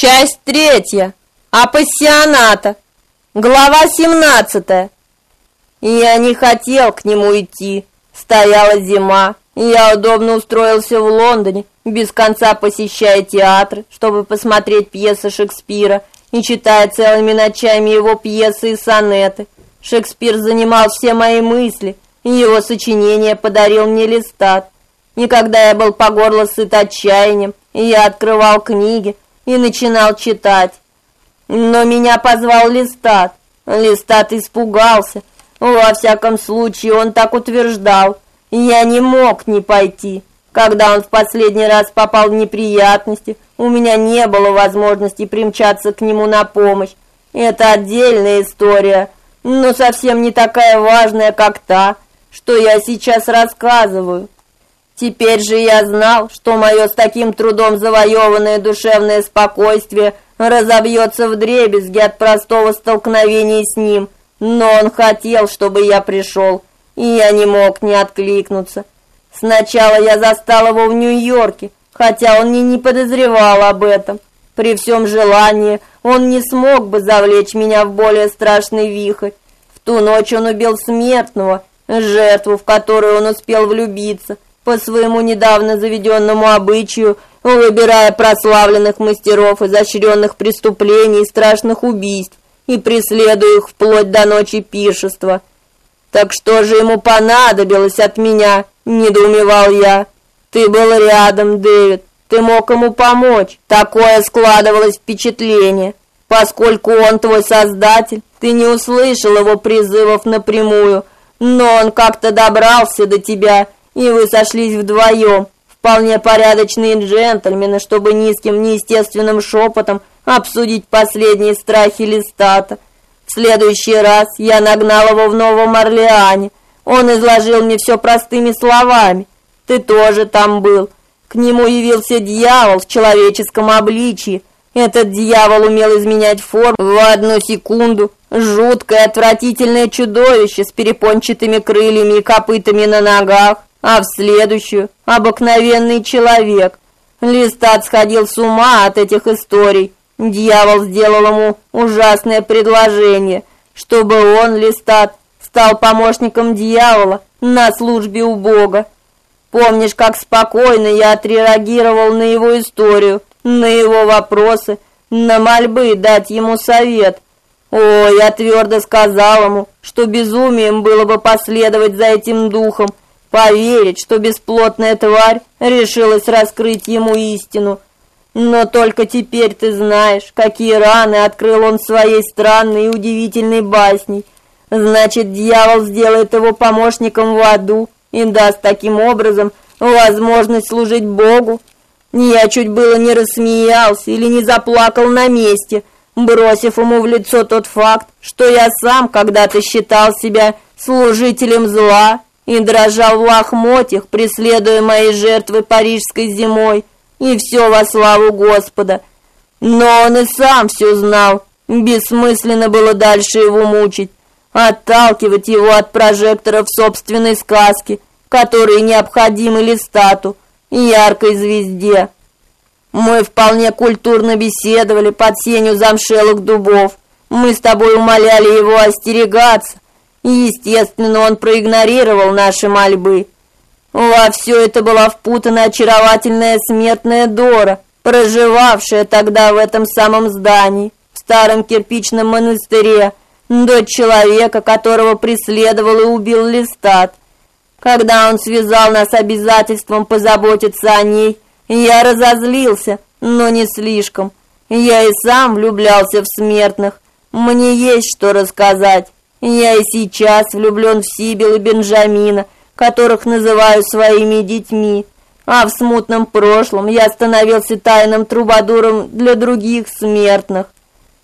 Часть третья. Апассионата. Глава семнадцатая. Я не хотел к нему идти. Стояла зима. Я удобно устроился в Лондоне, без конца посещая театры, чтобы посмотреть пьесы Шекспира и читая целыми ночами его пьесы и сонеты. Шекспир занимал все мои мысли, и его сочинение подарил мне листат. Никогда я был по горло сыт отчаянием, я открывал книги, и начинал читать. Но меня позвал Листат. Листат испугался. Во всяком случае, он так утверждал. Я не мог не пойти. Когда он в последний раз попал в неприятности, у меня не было возможности примчаться к нему на помощь. Это отдельная история, но совсем не такая важная, как та, что я сейчас рассказываю. Теперь же я знал, что мое с таким трудом завоеванное душевное спокойствие разобьется вдребезги от простого столкновения с ним, но он хотел, чтобы я пришел, и я не мог не откликнуться. Сначала я застал его в Нью-Йорке, хотя он и не подозревал об этом. При всем желании он не смог бы завлечь меня в более страшный вихрь. В ту ночь он убил смертного, жертву, в которую он успел влюбиться – по своему недавно заведенному обычаю, выбирая прославленных мастеров изощренных преступлений и страшных убийств и преследуя их вплоть до ночи пиршества. Так что же ему понадобилось от меня, недоумевал я. Ты был рядом, Дэвид. Ты мог ему помочь. Такое складывалось впечатление. Поскольку он твой создатель, ты не услышал его призывов напрямую, но он как-то добрался до тебя и вы сошлись вдвоем, вполне порядочные джентльмены, чтобы низким неестественным шепотом обсудить последние страхи Листата. В следующий раз я нагнал его в Новом Орлеане. Он изложил мне все простыми словами. Ты тоже там был. К нему явился дьявол в человеческом обличии. Этот дьявол умел изменять форму в одну секунду. Жуткое, отвратительное чудовище с перепончатыми крыльями и копытами на ногах а в следующую обыкновенный человек. Листат сходил с ума от этих историй. Дьявол сделал ему ужасное предложение, чтобы он, Листат, стал помощником дьявола на службе у Бога. Помнишь, как спокойно я отреагировал на его историю, на его вопросы, на мольбы дать ему совет? О, я твердо сказал ему, что безумием было бы последовать за этим духом, Поверить, что бесплотная тварь решилась раскрыть ему истину. Но только теперь ты знаешь, какие раны открыл он своей странной и удивительной басней. Значит, дьявол сделает его помощником в аду и даст таким образом возможность служить Богу. Я чуть было не рассмеялся или не заплакал на месте, бросив ему в лицо тот факт, что я сам когда-то считал себя служителем зла и дрожал в лохмотьях, преследуя мои жертвы парижской зимой, и все во славу Господа. Но он и сам все знал, бессмысленно было дальше его мучить, отталкивать его от прожекторов собственной сказки, которые необходимы Листату, яркой звезде. Мы вполне культурно беседовали под сенью замшелых дубов. Мы с тобой умоляли его остерегаться, Естественно, он проигнорировал наши мольбы. Во все это была впутана очаровательная смертная Дора, проживавшая тогда в этом самом здании, в старом кирпичном монастыре, дочь человека, которого преследовал и убил Листат. Когда он связал нас обязательством позаботиться о ней, я разозлился, но не слишком. Я и сам влюблялся в смертных. Мне есть что рассказать. Я и сейчас влюблен в Сибил и Бенджамина, которых называю своими детьми. А в смутном прошлом я становился тайным трубадуром для других смертных.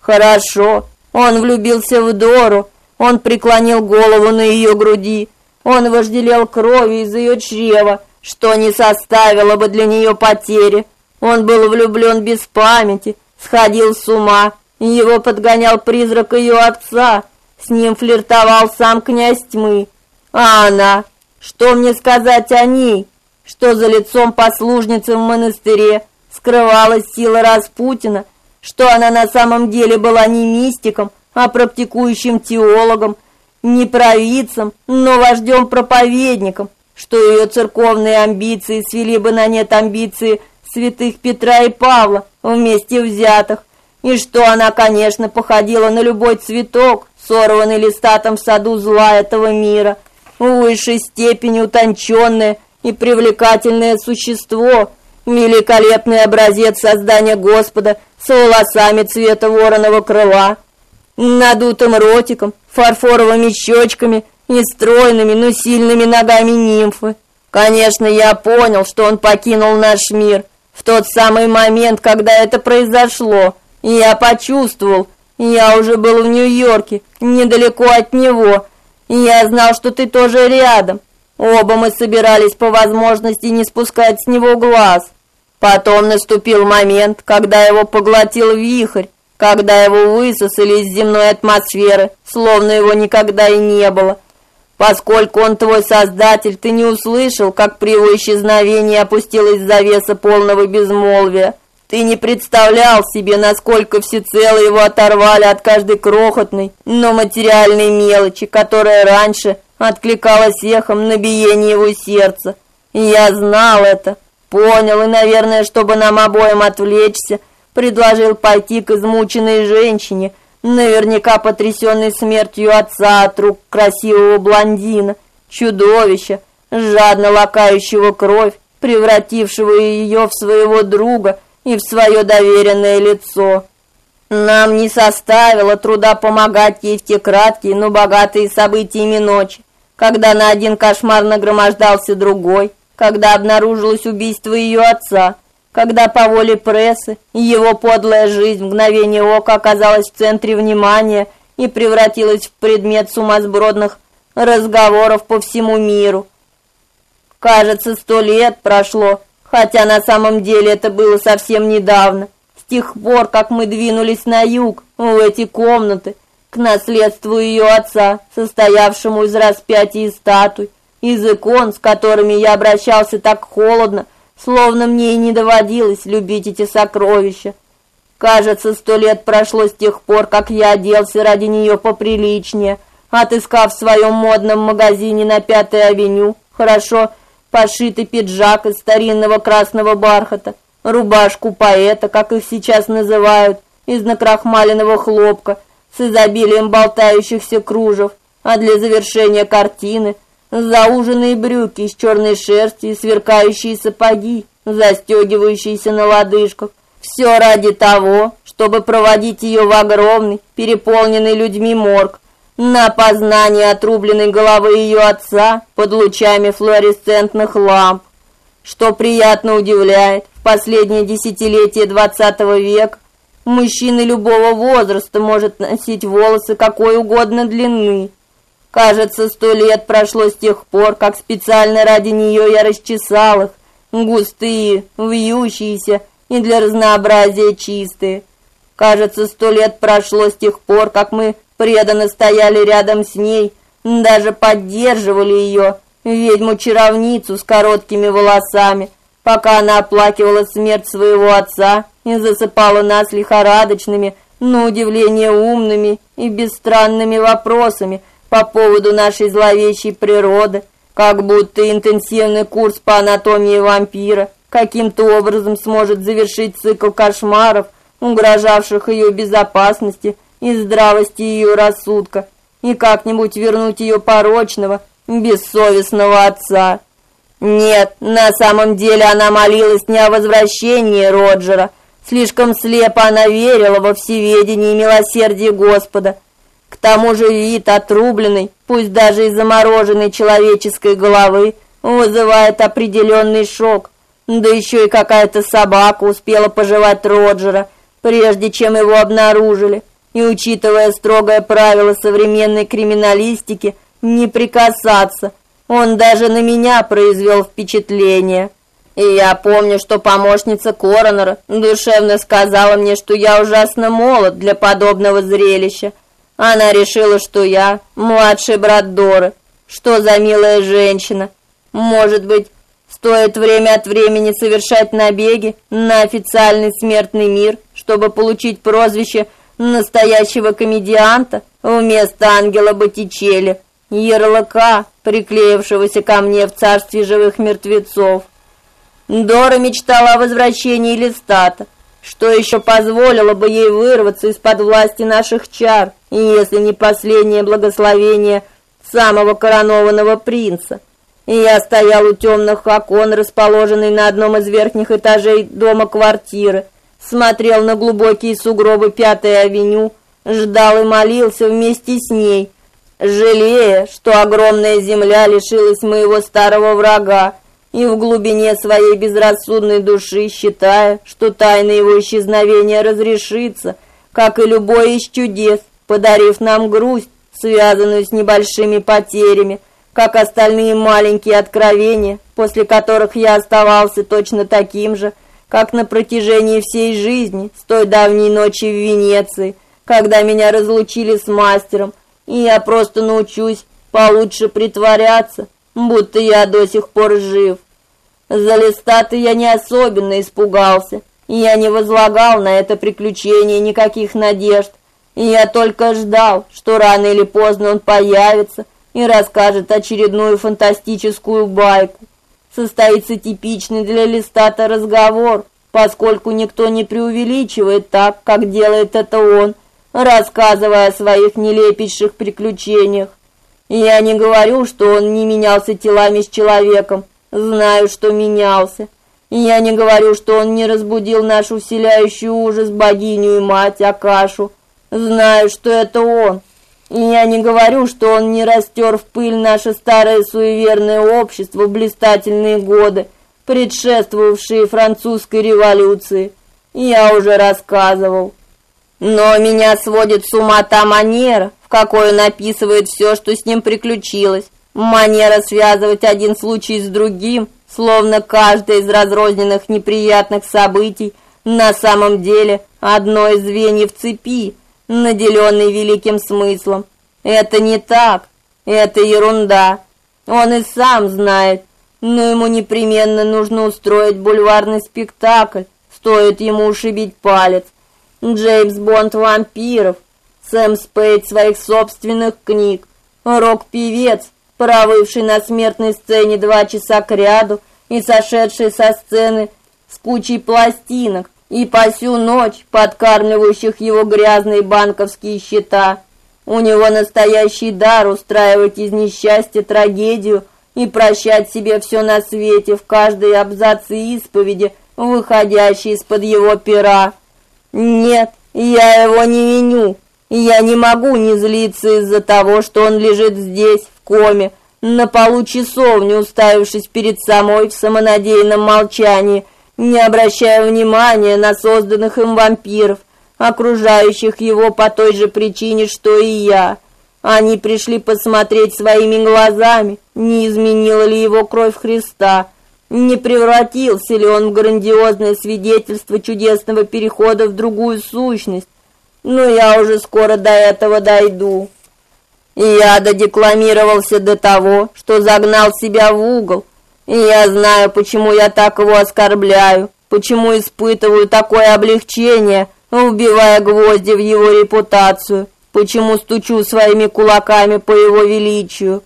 Хорошо, он влюбился в Дору, он преклонил голову на ее груди, он вожделел крови из ее чрева, что не составило бы для нее потери. Он был влюблен без памяти, сходил с ума, его подгонял призрак ее отца — с ним флиртовал сам князь тьмы. А она? Что мне сказать о ней? Что за лицом послужницы в монастыре скрывалась сила Распутина? что она на самом деле была не мистиком, а практикующим теологом, не провидцем, но вождем-проповедником, что ее церковные амбиции свели бы на нет амбиции святых Петра и Павла вместе взятых, и что она, конечно, походила на любой цветок, сорванный листатом в саду зла этого мира, в высшей степени утонченное и привлекательное существо, великолепный образец создания Господа с волосами цвета вороного крыла, надутым ротиком, фарфоровыми щечками и стройными, но сильными ногами нимфы. Конечно, я понял, что он покинул наш мир в тот самый момент, когда это произошло. Я почувствовал, я уже был в Нью-Йорке, недалеко от него. Я знал, что ты тоже рядом. Оба мы собирались по возможности не спускать с него глаз. Потом наступил момент, когда его поглотил вихрь, когда его высосали из земной атмосферы, словно его никогда и не было. Поскольку он твой создатель, ты не услышал, как при его исчезновении опустилась завеса полного безмолвия. Ты не представлял себе, насколько всецело его оторвали от каждой крохотной, но материальной мелочи, которая раньше откликалась эхом на биение его сердца. Я знал это, понял и, наверное, чтобы нам обоим отвлечься, предложил пойти к измученной женщине, наверняка потрясенной смертью отца от рук красивого блондина, чудовища, жадно лакающего кровь, превратившего ее в своего друга и в свое доверенное лицо. Нам не составило труда помогать ей в те краткие, но богатые событиями ночи, когда на один кошмар нагромождался другой, когда обнаружилось убийство ее отца, когда по воле прессы его подлая жизнь в мгновение ока оказалась в центре внимания и превратилась в предмет сумасбродных разговоров по всему миру. Кажется, сто лет прошло, хотя на самом деле это было совсем недавно, с тех пор, как мы двинулись на юг, в эти комнаты, к наследству ее отца, состоявшему из распятий и статуй, из икон, с которыми я обращался так холодно, словно мне и не доводилось любить эти сокровища. Кажется, сто лет прошло с тех пор, как я оделся ради нее поприличнее, отыскав в своем модном магазине на Пятой авеню хорошо пошитый пиджак из старинного красного бархата, рубашку поэта, как их сейчас называют, из накрахмаленного хлопка, с изобилием болтающихся кружев, а для завершения картины зауженные брюки из черной шерсти и сверкающие сапоги, застегивающиеся на лодыжках. Все ради того, чтобы проводить ее в огромный, переполненный людьми морг, на познание отрубленной головы ее отца под лучами флуоресцентных ламп. Что приятно удивляет, в последнее десятилетие двадцатого века мужчина любого возраста может носить волосы какой угодно длины, Кажется, сто лет прошло с тех пор, как специально ради нее я расчесал их, густые, вьющиеся и для разнообразия чистые. Кажется, сто лет прошло с тех пор, как мы преданно стояли рядом с ней, даже поддерживали ее, ведьму-чаровницу с короткими волосами, пока она оплакивала смерть своего отца и засыпала нас лихорадочными, но удивление умными и бесстранными вопросами – по поводу нашей зловещей природы, как будто интенсивный курс по анатомии вампира каким-то образом сможет завершить цикл кошмаров, угрожавших ее безопасности и здравости ее рассудка, и как-нибудь вернуть ее порочного, бессовестного отца. Нет, на самом деле она молилась не о возвращении Роджера. Слишком слепо она верила во всеведение и милосердие Господа, к тому же вид отрубленной, пусть даже и замороженной человеческой головы, вызывает определенный шок. Да еще и какая-то собака успела пожевать Роджера, прежде чем его обнаружили. И учитывая строгое правило современной криминалистики не прикасаться, он даже на меня произвел впечатление. И я помню, что помощница коронера душевно сказала мне, что я ужасно молод для подобного зрелища. Она решила, что я младший брат Доры. Что за милая женщина? Может быть, Стоит время от времени совершать набеги на официальный смертный мир, чтобы получить прозвище настоящего комедианта вместо ангела Боттичелли, ярлыка, приклеившегося ко мне в царстве живых мертвецов. Дора мечтала о возвращении Листата, что еще позволило бы ей вырваться из-под власти наших чар, если не последнее благословение самого коронованного принца. И я стоял у темных окон, расположенной на одном из верхних этажей дома квартиры, смотрел на глубокие сугробы Пятой авеню, ждал и молился вместе с ней, жалея, что огромная земля лишилась моего старого врага, и в глубине своей безрассудной души считая, что тайна его исчезновения разрешится, как и любой из чудес, подарив нам грусть, связанную с небольшими потерями, как остальные маленькие откровения, после которых я оставался точно таким же, как на протяжении всей жизни, с той давней ночи в Венеции, когда меня разлучили с мастером, и я просто научусь получше притворяться, будто я до сих пор жив. За листаты я не особенно испугался, и я не возлагал на это приключение никаких надежд, и я только ждал, что рано или поздно он появится, и расскажет очередную фантастическую байку. Состоится типичный для Листата разговор, поскольку никто не преувеличивает так, как делает это он, рассказывая о своих нелепейших приключениях. Я не говорю, что он не менялся телами с человеком, знаю, что менялся. Я не говорю, что он не разбудил нашу вселяющую ужас богиню и мать Акашу, знаю, что это он. И я не говорю, что он не растер в пыль наше старое суеверное общество в блистательные годы, предшествовавшие французской революции. Я уже рассказывал. Но меня сводит с ума та манера, в какой он описывает все, что с ним приключилось. Манера связывать один случай с другим, словно каждое из разрозненных неприятных событий на самом деле одно из звеньев цепи, наделенный великим смыслом. Это не так, это ерунда. Он и сам знает, но ему непременно нужно устроить бульварный спектакль, стоит ему ушибить палец. Джеймс Бонд вампиров, Сэм Спейд своих собственных книг, рок-певец, провывший на смертной сцене два часа кряду и сошедший со сцены с кучей пластинок, и по всю ночь подкармливающих его грязные банковские счета. У него настоящий дар устраивать из несчастья трагедию и прощать себе все на свете в каждой абзаце исповеди, выходящей из-под его пера. Нет, я его не виню. Я не могу не злиться из-за того, что он лежит здесь, в коме, на полу часовни, уставившись перед самой в самонадеянном молчании – не обращая внимания на созданных им вампиров, окружающих его по той же причине, что и я. Они пришли посмотреть своими глазами, не изменила ли его кровь Христа, не превратился ли он в грандиозное свидетельство чудесного перехода в другую сущность. Но я уже скоро до этого дойду. Я додекламировался до того, что загнал себя в угол, я знаю, почему я так его оскорбляю, почему испытываю такое облегчение, убивая гвозди в его репутацию, почему стучу своими кулаками по его величию.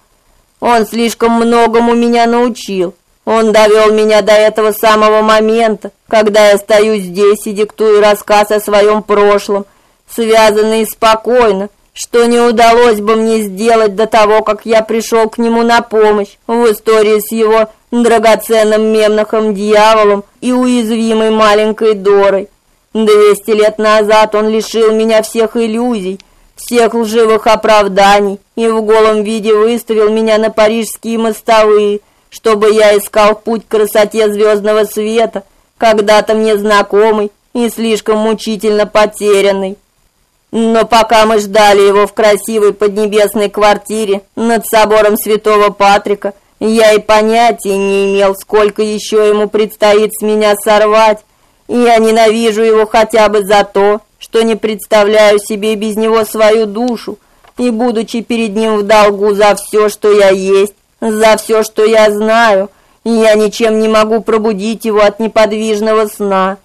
Он слишком многому меня научил. Он довел меня до этого самого момента, когда я стою здесь и диктую рассказ о своем прошлом, связанный спокойно, что не удалось бы мне сделать до того, как я пришел к нему на помощь в истории с его драгоценным мемнахом дьяволом и уязвимой маленькой Дорой. Двести лет назад он лишил меня всех иллюзий, всех лживых оправданий и в голом виде выставил меня на парижские мостовые, чтобы я искал путь к красоте звездного света, когда-то мне знакомый и слишком мучительно потерянный. Но пока мы ждали его в красивой поднебесной квартире над собором Святого Патрика, я и понятия не имел, сколько еще ему предстоит с меня сорвать. И я ненавижу его хотя бы за то, что не представляю себе без него свою душу, и будучи перед ним в долгу за все, что я есть, за все, что я знаю, я ничем не могу пробудить его от неподвижного сна.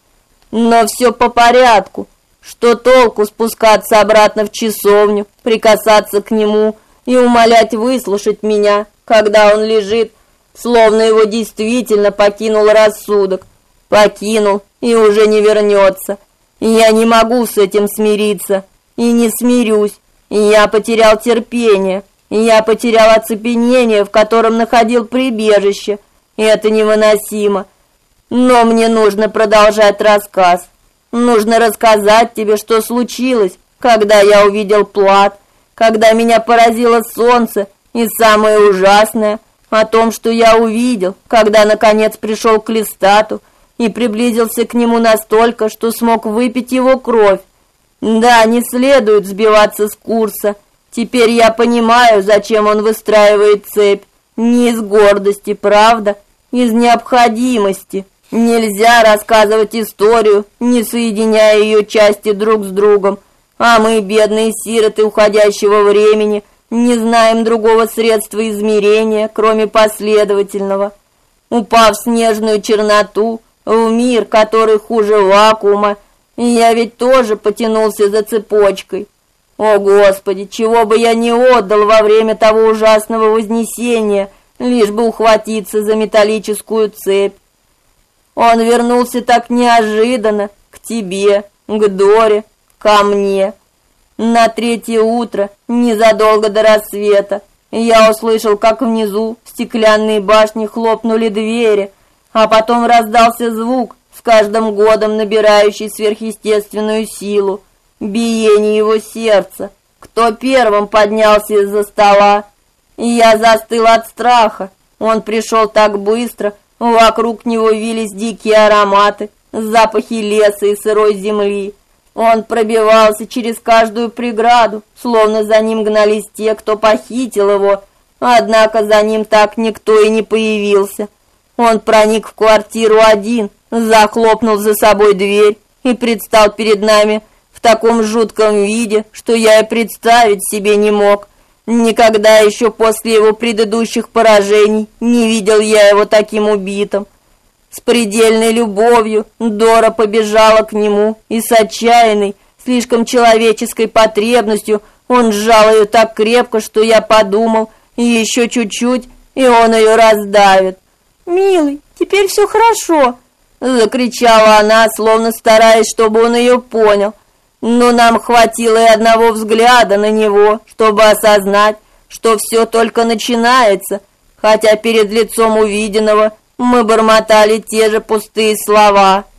Но все по порядку. Что толку спускаться обратно в часовню, прикасаться к нему и умолять выслушать меня, когда он лежит, словно его действительно покинул рассудок, покинул и уже не вернется. Я не могу с этим смириться и не смирюсь. Я потерял терпение, я потерял оцепенение, в котором находил прибежище. И это невыносимо. Но мне нужно продолжать рассказ. Нужно рассказать тебе, что случилось, когда я увидел плат, когда меня поразило солнце, и самое ужасное о том, что я увидел, когда наконец пришел к Листату и приблизился к нему настолько, что смог выпить его кровь. Да, не следует сбиваться с курса. Теперь я понимаю, зачем он выстраивает цепь. Не из гордости, правда, из необходимости. Нельзя рассказывать историю, не соединяя ее части друг с другом. А мы, бедные сироты уходящего времени, не знаем другого средства измерения, кроме последовательного. Упав в снежную черноту, в мир, который хуже вакуума, я ведь тоже потянулся за цепочкой. О, Господи, чего бы я не отдал во время того ужасного вознесения, лишь бы ухватиться за металлическую цепь. Он вернулся так неожиданно к тебе, к Доре, ко мне. На третье утро, незадолго до рассвета, я услышал, как внизу в стеклянной башне хлопнули двери, а потом раздался звук, с каждым годом набирающий сверхъестественную силу, биение его сердца. Кто первым поднялся из-за стола? Я застыл от страха. Он пришел так быстро, вокруг него вились дикие ароматы, запахи леса и сырой земли. Он пробивался через каждую преграду, словно за ним гнались те, кто похитил его, однако за ним так никто и не появился. Он проник в квартиру один, захлопнул за собой дверь и предстал перед нами в таком жутком виде, что я и представить себе не мог. Никогда еще после его предыдущих поражений не видел я его таким убитым. С предельной любовью Дора побежала к нему, и с отчаянной, слишком человеческой потребностью он сжал ее так крепко, что я подумал, еще чуть-чуть, и он ее раздавит. «Милый, теперь все хорошо!» Закричала она, словно стараясь, чтобы он ее понял. Но нам хватило и одного взгляда на него, чтобы осознать, что все только начинается, хотя перед лицом увиденного мы бормотали те же пустые слова –